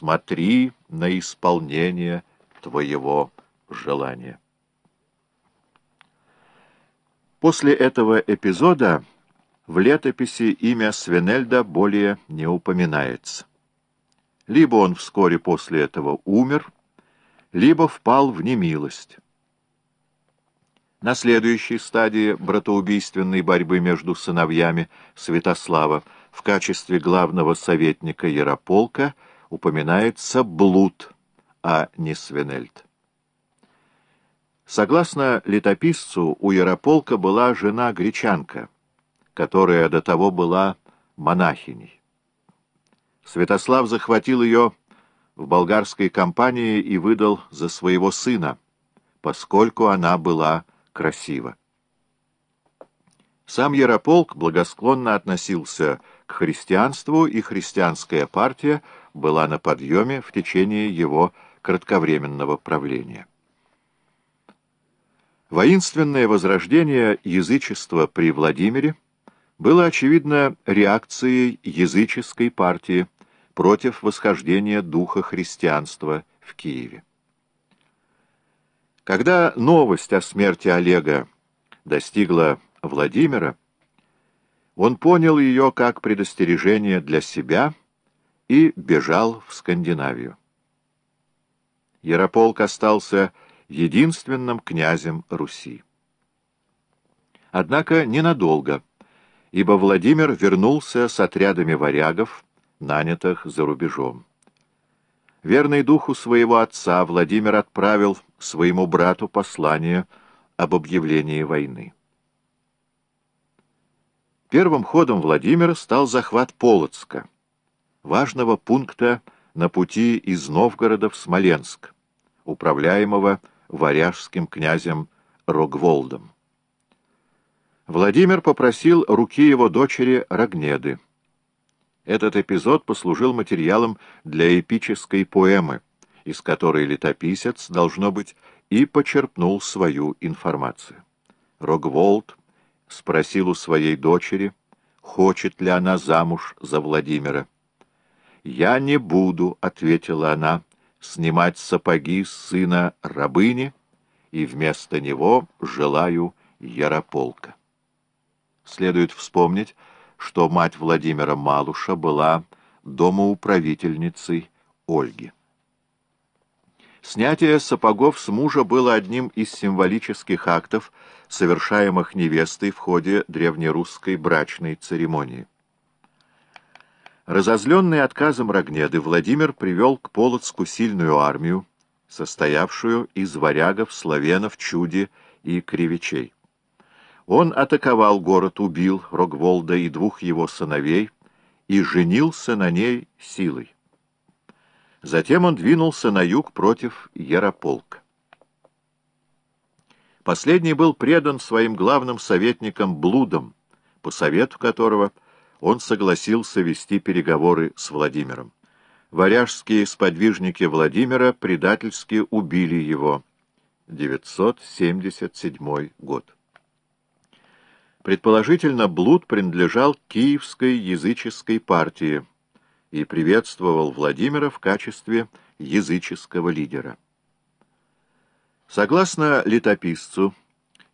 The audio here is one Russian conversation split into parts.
смотри на исполнение твоего желания. После этого эпизода в летописи имя Свенельда более не упоминается. Либо он вскоре после этого умер, либо впал в немилость. На следующей стадии братоубийственной борьбы между сыновьями Святослава в качестве главного советника Ярополка упоминается Блуд, а не Свенельд. Согласно летописцу, у Ярополка была жена-гречанка, которая до того была монахиней. Святослав захватил ее в болгарской компании и выдал за своего сына, поскольку она была красиво. Сам Ярополк благосклонно относился к христианству, и христианская партия была на подъеме в течение его кратковременного правления. Воинственное возрождение язычества при Владимире было, очевидно, реакцией языческой партии против восхождения духа христианства в Киеве. Когда новость о смерти Олега достигла Владимира, он понял ее как предостережение для себя и бежал в Скандинавию. Ярополк остался единственным князем Руси. Однако ненадолго, ибо Владимир вернулся с отрядами варягов, нанятых за рубежом. Верный духу своего отца Владимир отправил своему брату послание об объявлении войны. Первым ходом Владимира стал захват Полоцка, важного пункта на пути из Новгорода в Смоленск, управляемого варяжским князем Рогволдом. Владимир попросил руки его дочери Рогнеды. Этот эпизод послужил материалом для эпической поэмы, из которой летописец, должно быть, и почерпнул свою информацию. Рогволд спросил у своей дочери, хочет ли она замуж за Владимира. «Я не буду», — ответила она, — «снимать сапоги сына рабыни, и вместо него желаю Ярополка». Следует вспомнить, что мать Владимира Малуша была домоуправительницей Ольги. Снятие сапогов с мужа было одним из символических актов, совершаемых невестой в ходе древнерусской брачной церемонии. Разозленный отказом Рогнеды, Владимир привел к Полоцку сильную армию, состоявшую из варягов, славянов, чуди и кривичей. Он атаковал город, убил Рогволда и двух его сыновей и женился на ней силой. Затем он двинулся на юг против Ярополка. Последний был предан своим главным советникам Блудом, по совету которого он согласился вести переговоры с Владимиром. Варяжские сподвижники Владимира предательски убили его. 977 год. Предположительно, Блуд принадлежал Киевской языческой партии и приветствовал Владимира в качестве языческого лидера. Согласно летописцу,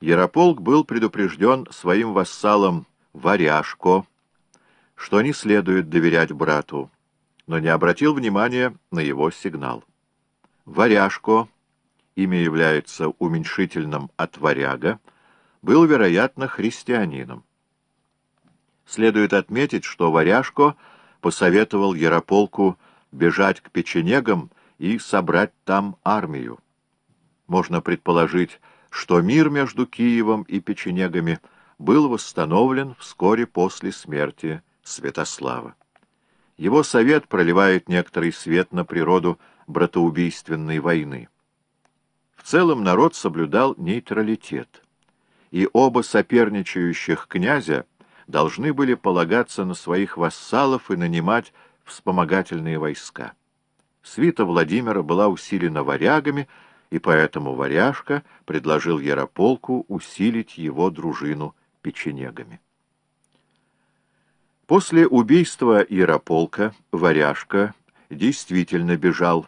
Ярополк был предупрежден своим вассалом Варяжко, что не следует доверять брату, но не обратил внимания на его сигнал. Варяжко, имя является уменьшительным от варяга, был, вероятно, христианином. Следует отметить, что Варяжко посоветовал Ярополку бежать к печенегам и собрать там армию. Можно предположить, что мир между Киевом и печенегами был восстановлен вскоре после смерти Святослава. Его совет проливает некоторый свет на природу братоубийственной войны. В целом народ соблюдал нейтралитет и оба соперничающих князя должны были полагаться на своих вассалов и нанимать вспомогательные войска. Свита Владимира была усилена варягами, и поэтому варяжка предложил Ярополку усилить его дружину печенегами. После убийства Ярополка варяжка действительно бежал,